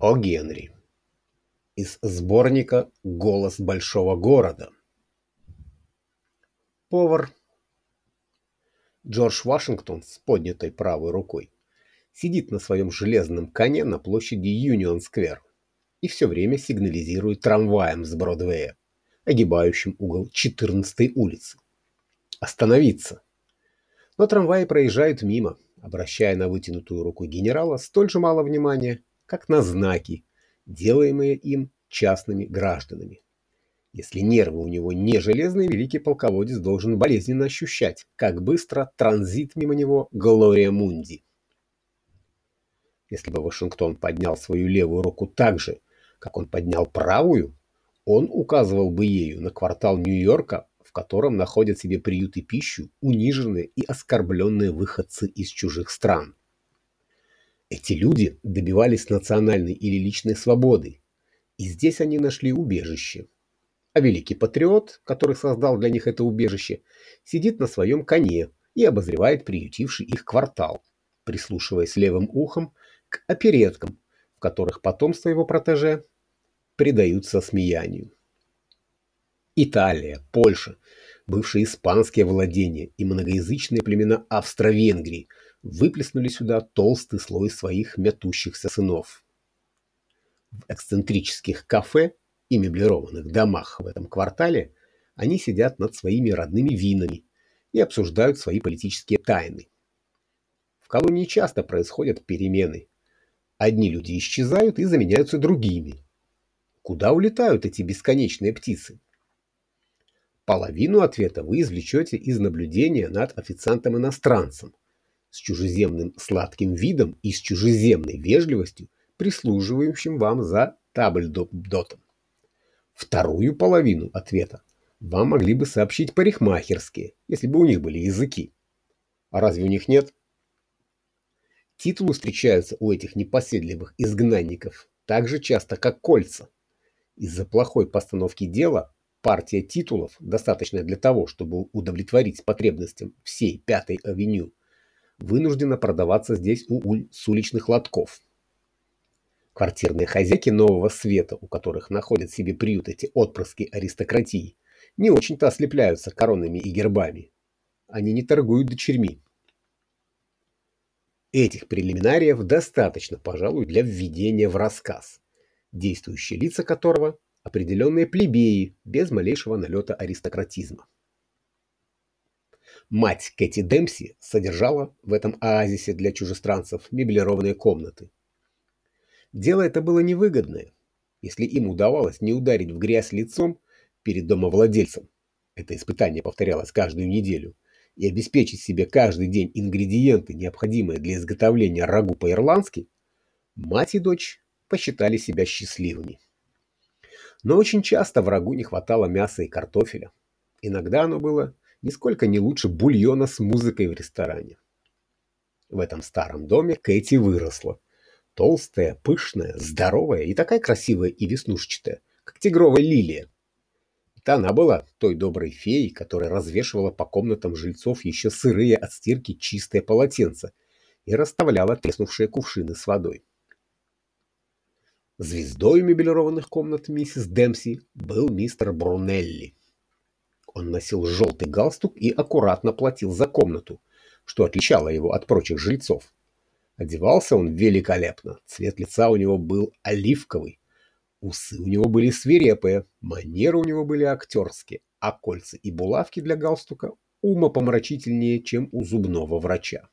О. Генри. Из сборника «Голос большого города». Повар Джордж Вашингтон с поднятой правой рукой сидит на своем железном коне на площади Юнион-сквер и все время сигнализирует трамваем с Бродвея, огибающим угол 14-й улицы. Остановиться. Но трамваи проезжают мимо, обращая на вытянутую руку генерала столь же мало внимания, как на знаки, делаемые им частными гражданами. Если нервы у него не железные, великий полководец должен болезненно ощущать, как быстро транзит мимо него Глория Мунди. Если бы Вашингтон поднял свою левую руку так же, как он поднял правую, он указывал бы ею на квартал Нью-Йорка, в котором находят себе приют и пищу униженные и оскорбленные выходцы из чужих стран. Эти люди добивались национальной или личной свободы, и здесь они нашли убежище. А великий патриот, который создал для них это убежище, сидит на своем коне и обозревает приютивший их квартал, прислушиваясь левым ухом к опереткам, в которых потомство его протеже предаются смеянию. Италия, Польша, бывшие испанские владения и многоязычные племена Австро-Венгрии – выплеснули сюда толстый слой своих мятущихся сынов. В эксцентрических кафе и меблированных домах в этом квартале они сидят над своими родными винами и обсуждают свои политические тайны. В колонии часто происходят перемены. Одни люди исчезают и заменяются другими. Куда улетают эти бесконечные птицы? Половину ответа вы извлечете из наблюдения над официантом-иностранцем, с чужеземным сладким видом и с чужеземной вежливостью, прислуживающим вам за табльдотом. Вторую половину ответа вам могли бы сообщить парикмахерские, если бы у них были языки. А разве у них нет? Титулы встречаются у этих непоседливых изгнанников так же часто, как кольца. Из-за плохой постановки дела партия титулов, достаточная для того, чтобы удовлетворить потребностям всей Пятой авеню, вынуждена продаваться здесь у, с уличных лотков. Квартирные хозяйки нового света, у которых находят себе приют эти отпрыски аристократии, не очень-то ослепляются коронами и гербами. Они не торгуют дочерьми. Этих прелиминариев достаточно, пожалуй, для введения в рассказ, действующие лица которого – определенные плебеи без малейшего налета аристократизма. Мать Кэти Демпси содержала в этом оазисе для чужестранцев меблированные комнаты. Дело это было невыгодное. Если им удавалось не ударить в грязь лицом перед домовладельцем, это испытание повторялось каждую неделю, и обеспечить себе каждый день ингредиенты, необходимые для изготовления рагу по-ирландски, мать и дочь посчитали себя счастливыми. Но очень часто врагу не хватало мяса и картофеля. Иногда оно было нисколько не лучше бульона с музыкой в ресторане. В этом старом доме Кэти выросла. Толстая, пышная, здоровая и такая красивая и веснушчатая, как тигровая лилия. Это она была той доброй феей, которая развешивала по комнатам жильцов еще сырые от стирки чистые полотенца и расставляла треснувшие кувшины с водой. Звездой мебелированных комнат миссис Демпси был мистер Брунелли. Он носил желтый галстук и аккуратно платил за комнату, что отличало его от прочих жильцов. Одевался он великолепно, цвет лица у него был оливковый, усы у него были свирепые, манеры у него были актерские, а кольца и булавки для галстука умопомрачительнее, чем у зубного врача.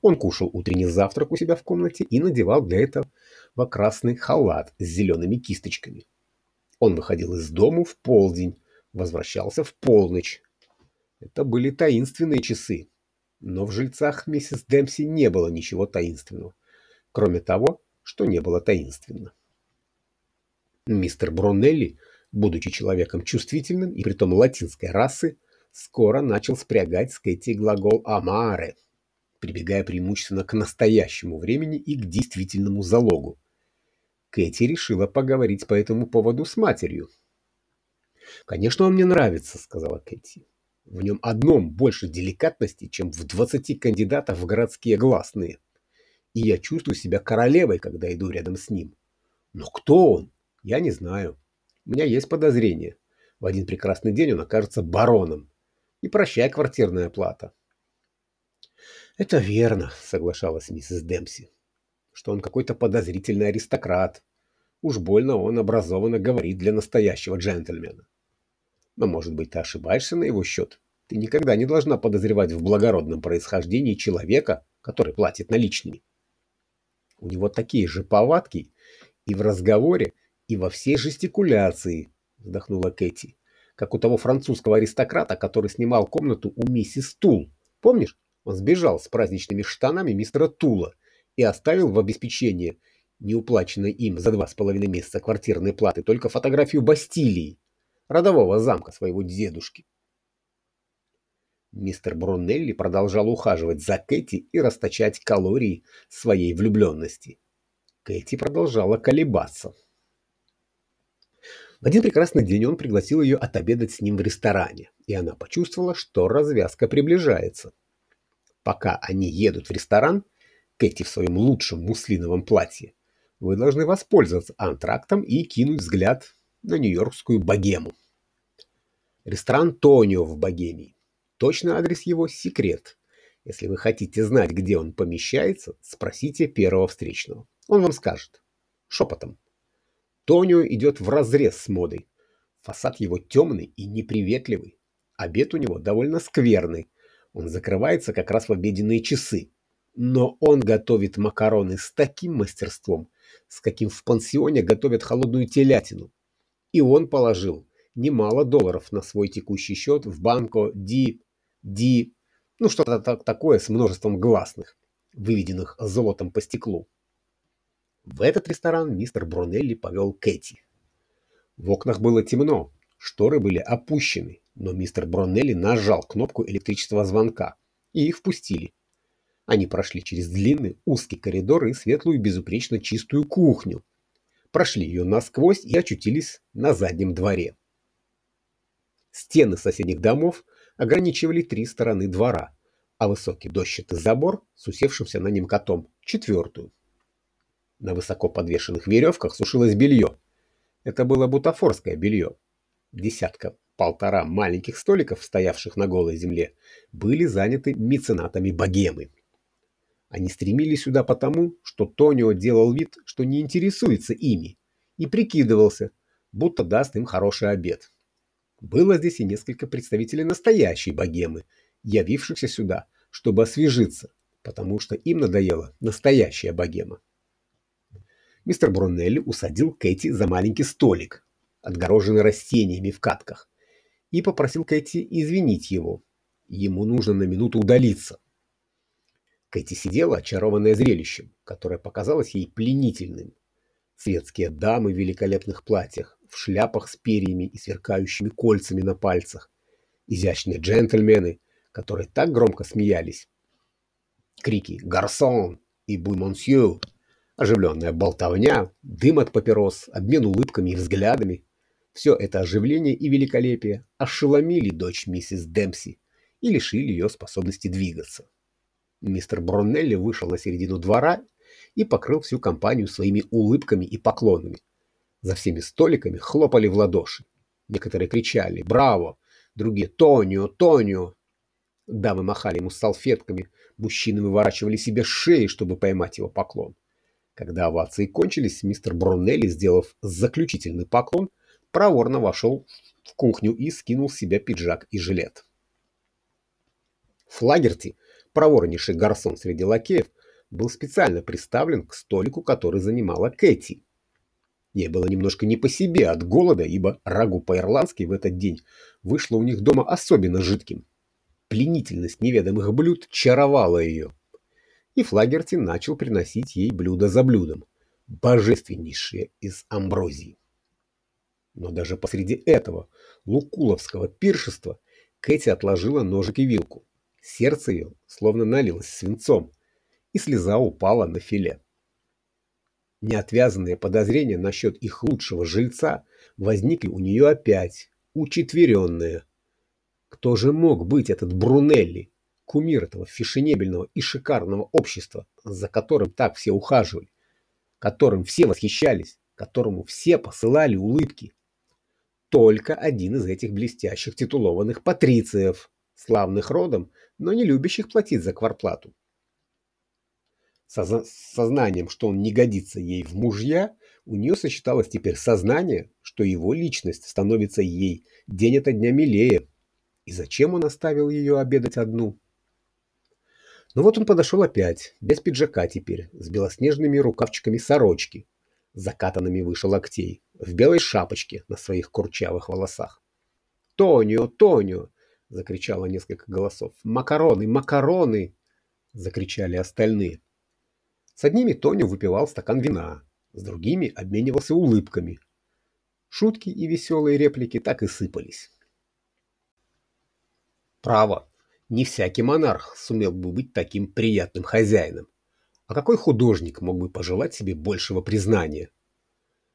Он кушал утренний завтрак у себя в комнате и надевал для этого красный халат с зелеными кисточками. Он выходил из дому в полдень, возвращался в полночь. Это были таинственные часы. Но в жильцах миссис Демпси не было ничего таинственного, кроме того, что не было таинственно. Мистер Бронелли, будучи человеком чувствительным и притом латинской расы, скоро начал спрягать с Кэти глагол «амаре», прибегая преимущественно к настоящему времени и к действительному залогу. Кэти решила поговорить по этому поводу с матерью, «Конечно, он мне нравится», — сказала Кэти. «В нем одном больше деликатности, чем в двадцати кандидатах в городские гласные. и я чувствую себя королевой, когда иду рядом с ним. Но кто он? Я не знаю. У меня есть подозрение. В один прекрасный день он окажется бароном. И прощай квартирная плата. Это верно, соглашалась миссис Демпси, что он какой-то подозрительный аристократ. Уж больно он образованно говорит для настоящего джентльмена. Но, может быть, ты ошибаешься на его счет? Ты никогда не должна подозревать в благородном происхождении человека, который платит наличными. У него такие же повадки и в разговоре, и во всей жестикуляции, вздохнула Кэти, как у того французского аристократа, который снимал комнату у миссис Тул. Помнишь? Он сбежал с праздничными штанами мистера Тула и оставил в обеспечение неуплаченной им за два с половиной месяца квартирной платы только фотографию Бастилии, родового замка своего дедушки. Мистер Брунелли продолжал ухаживать за Кэти и расточать калории своей влюбленности. Кэти продолжала колебаться. В один прекрасный день он пригласил ее отобедать с ним в ресторане, и она почувствовала, что развязка приближается. Пока они едут в ресторан, Кэти в своем лучшем муслиновом платье, вы должны воспользоваться антрактом и кинуть взгляд на нью-йоркскую богему. Ресторан Тонио в Богемии. Точный адрес его – секрет. Если вы хотите знать, где он помещается, спросите первого встречного. Он вам скажет. Шепотом. Тонио идет вразрез с модой. Фасад его темный и неприветливый. Обед у него довольно скверный. Он закрывается как раз в обеденные часы. Но он готовит макароны с таким мастерством, с каким в пансионе готовят холодную телятину. И он положил немало долларов на свой текущий счет в банко Ди Ди... Ну, что-то такое с множеством гласных, выведенных золотом по стеклу. В этот ресторан мистер Брунелли повел Кэти. В окнах было темно, шторы были опущены, но мистер Бронелли нажал кнопку электрического звонка, и их впустили. Они прошли через длинный узкий коридор и светлую безупречно чистую кухню. Прошли ее насквозь и очутились на заднем дворе. Стены соседних домов ограничивали три стороны двора, а высокий дощатый забор с усевшимся на нем котом – четвертую. На высоко подвешенных веревках сушилось белье. Это было бутафорское белье. Десятка полтора маленьких столиков, стоявших на голой земле, были заняты меценатами богемы. Они стремились сюда потому, что Тонио делал вид, что не интересуется ими, и прикидывался, будто даст им хороший обед. Было здесь и несколько представителей настоящей богемы, явившихся сюда, чтобы освежиться, потому что им надоела настоящая богема. Мистер Брунелли усадил Кэти за маленький столик, отгороженный растениями в катках, и попросил Кэти извинить его. Ему нужно на минуту удалиться. Кэти сидела, очарованная зрелищем, которое показалось ей пленительным. Светские дамы в великолепных платьях, в шляпах с перьями и сверкающими кольцами на пальцах, изящные джентльмены, которые так громко смеялись. Крики «Гарсон!» и «Буй монсью!» Оживленная болтовня, дым от папирос, обмен улыбками и взглядами. Все это оживление и великолепие ошеломили дочь миссис Демпси и лишили ее способности двигаться. Мистер Броннелли вышел на середину двора и покрыл всю компанию своими улыбками и поклонами, за всеми столиками хлопали в ладоши. Некоторые кричали «Браво!», другие «Тонио! Тонио!». Дамы махали ему салфетками, мужчины выворачивали себе шеи, чтобы поймать его поклон. Когда овации кончились, мистер Брунелли, сделав заключительный поклон, проворно вошел в кухню и скинул с себя пиджак и жилет. Флагерти, проворнейший гарсон среди лакеев, был специально приставлен к столику, который занимала Кэти. Ей было немножко не по себе от голода, ибо рагу по-ирландски в этот день вышло у них дома особенно жидким. Пленительность неведомых блюд чаровала ее. И Флагерти начал приносить ей блюдо за блюдом, божественнейшие из амброзии. Но даже посреди этого лукуловского пиршества Кэти отложила ножик и вилку. Сердце ее словно налилось свинцом, и слеза упала на филе. Неотвязанные подозрения насчет их лучшего жильца возникли у нее опять, учетверенные. Кто же мог быть этот Брунелли? кумир этого фешенебельного и шикарного общества, за которым так все ухаживали, которым все восхищались, которому все посылали улыбки. Только один из этих блестящих титулованных патрициев, славных родом, но не любящих платить за кварплату. Со сознанием, что он не годится ей в мужья, у нее сочеталось теперь сознание, что его личность становится ей день ото дня милее. И зачем он оставил ее обедать одну? Но вот он подошел опять, без пиджака теперь, с белоснежными рукавчиками сорочки, закатанными выше локтей, в белой шапочке на своих курчавых волосах. «Тонио, Тонио!» — закричало несколько голосов. «Макароны, макароны!» — закричали остальные. С одними Тонио выпивал стакан вина, с другими обменивался улыбками. Шутки и веселые реплики так и сыпались. Право, не всякий монарх сумел бы быть таким приятным хозяином. А какой художник мог бы пожелать себе большего признания?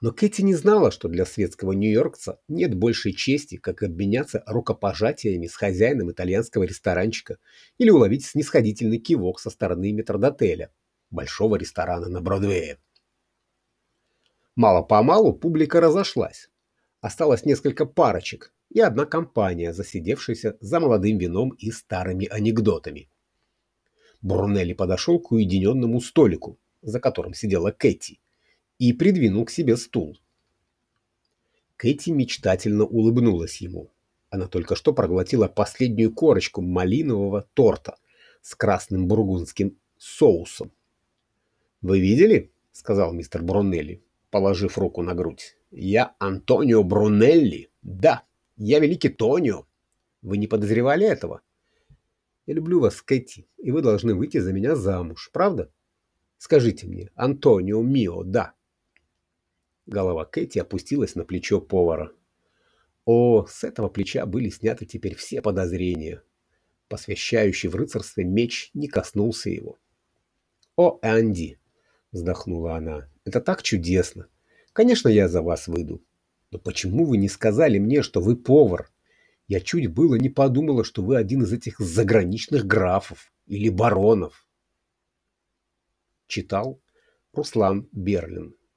Но Кэти не знала, что для светского нью-йоркца нет большей чести, как обменяться рукопожатиями с хозяином итальянского ресторанчика или уловить снисходительный кивок со стороны метрдотеля, большого ресторана на Бродвее. Мало-помалу публика разошлась. Осталось несколько парочек и одна компания, засидевшаяся за молодым вином и старыми анекдотами. Брунелли подошел к уединенному столику, за которым сидела Кэти, и придвинул к себе стул. Кэти мечтательно улыбнулась ему. Она только что проглотила последнюю корочку малинового торта с красным бургундским соусом. «Вы видели?» — сказал мистер Брунелли, положив руку на грудь. «Я Антонио Брунелли. Да, я великий Тонио. Вы не подозревали этого?» «Я люблю вас, Кэти, и вы должны выйти за меня замуж, правда? Скажите мне, Антонио Мио, да?» Голова Кэти опустилась на плечо повара. О, с этого плеча были сняты теперь все подозрения. Посвящающий в рыцарстве меч не коснулся его. «О, Анди!» — вздохнула она. «Это так чудесно! Конечно, я за вас выйду. Но почему вы не сказали мне, что вы повар? Я чуть было не подумала, что вы один из этих заграничных графов или баронов». Читал Руслан Берлин